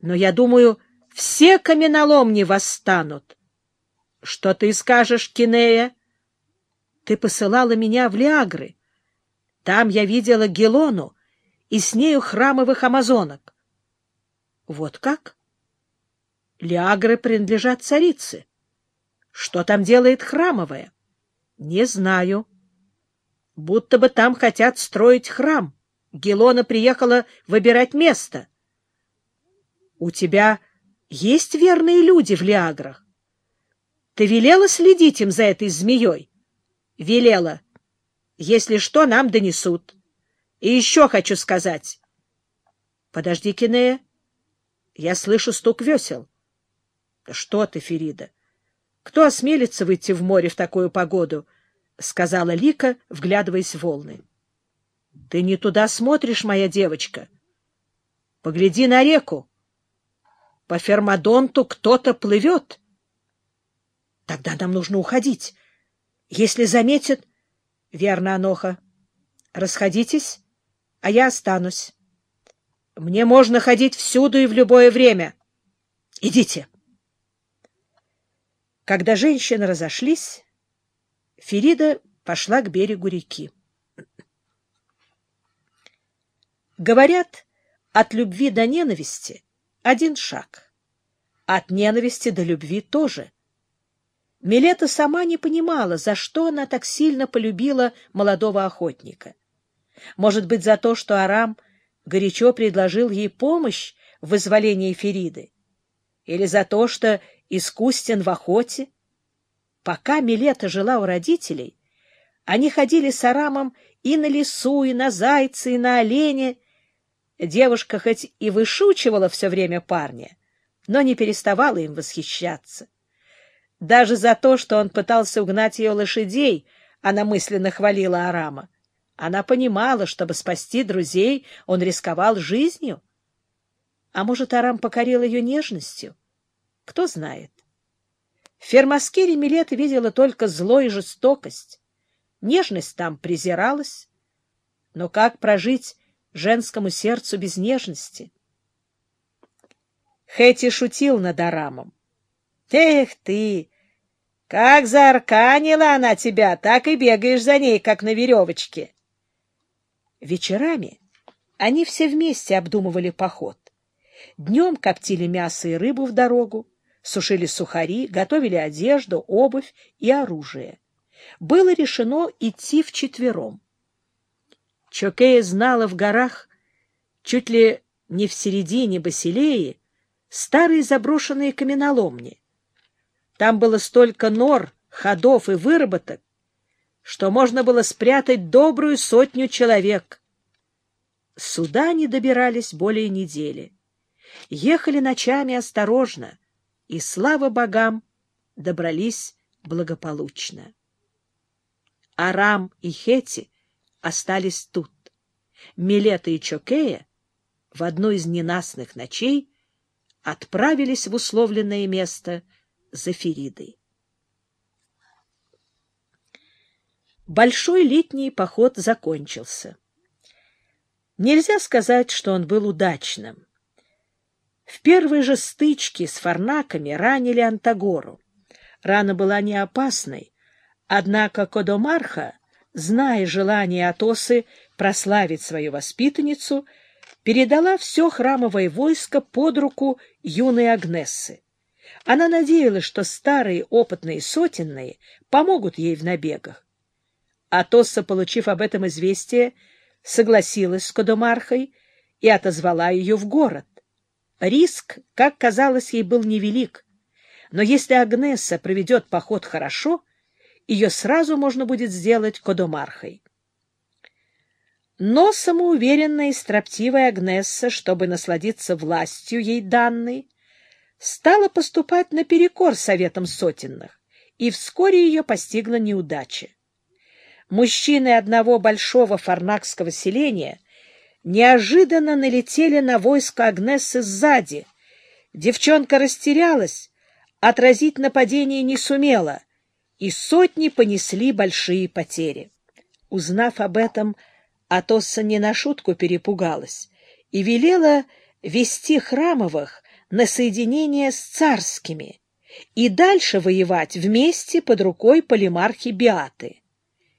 Но я думаю, все каменоломни восстанут. Что ты скажешь, Кинея? Ты посылала меня в Лиагры. Там я видела Гелону и с нею храмовых амазонок. Вот как? Лиагры принадлежат царице. Что там делает храмовая? Не знаю. Будто бы там хотят строить храм. Гелона приехала выбирать место. У тебя есть верные люди в Лиаграх? Ты велела следить им за этой змеей? Велела. Если что, нам донесут. И еще хочу сказать. Подожди, Кинея. Я слышу стук весел. Что ты, Ферида? Кто осмелится выйти в море в такую погоду? — сказала Лика, вглядываясь в волны. — Ты не туда смотришь, моя девочка. Погляди на реку. По Фермадонту кто-то плывет. Тогда нам нужно уходить. Если заметят... Верно, Аноха. Расходитесь, а я останусь. Мне можно ходить всюду и в любое время. Идите. Когда женщины разошлись, Ферида пошла к берегу реки. Говорят, от любви до ненависти один шаг. От ненависти до любви тоже. Милета сама не понимала, за что она так сильно полюбила молодого охотника. Может быть, за то, что Арам горячо предложил ей помощь в вызволении Фериды? Или за то, что искусен в охоте? Пока Милета жила у родителей, они ходили с Арамом и на лесу, и на зайца, и на оленя, Девушка хоть и вышучивала все время парня, но не переставала им восхищаться. Даже за то, что он пытался угнать ее лошадей, она мысленно хвалила Арама. Она понимала, чтобы спасти друзей, он рисковал жизнью. А может, Арам покорил ее нежностью? Кто знает. В Фермаскере Милета видела только зло и жестокость. Нежность там презиралась. Но как прожить женскому сердцу без нежности. Хэти шутил над Арамом. — Эх ты! Как заарканила она тебя, так и бегаешь за ней, как на веревочке. Вечерами они все вместе обдумывали поход. Днем коптили мясо и рыбу в дорогу, сушили сухари, готовили одежду, обувь и оружие. Было решено идти вчетвером. Чокея знала в горах, чуть ли не в середине Басилеи, старые заброшенные каменоломни. Там было столько нор, ходов и выработок, что можно было спрятать добрую сотню человек. Сюда не добирались более недели. Ехали ночами осторожно, и, слава богам, добрались благополучно. Арам и Хети остались тут. Милета и Чокея в одну из ненастных ночей отправились в условленное место за Феридой. Большой летний поход закончился. Нельзя сказать, что он был удачным. В первой же стычке с фарнаками ранили Антагору. Рана была не опасной, однако Кодомарха зная желание Атосы прославить свою воспитанницу, передала все храмовое войско под руку юной Агнессы. Она надеялась, что старые опытные сотенные помогут ей в набегах. Атоса, получив об этом известие, согласилась с Кодомархой и отозвала ее в город. Риск, как казалось ей, был невелик, но если Агнесса проведет поход хорошо, ее сразу можно будет сделать кодомархой. Но самоуверенная и строптивая Агнесса, чтобы насладиться властью ей данной, стала поступать наперекор советам сотенных, и вскоре ее постигла неудача. Мужчины одного большого фарнакского селения неожиданно налетели на войско Агнессы сзади. Девчонка растерялась, отразить нападение не сумела — и сотни понесли большие потери. Узнав об этом, Атосса не на шутку перепугалась и велела вести храмовых на соединение с царскими и дальше воевать вместе под рукой полимархи Биаты.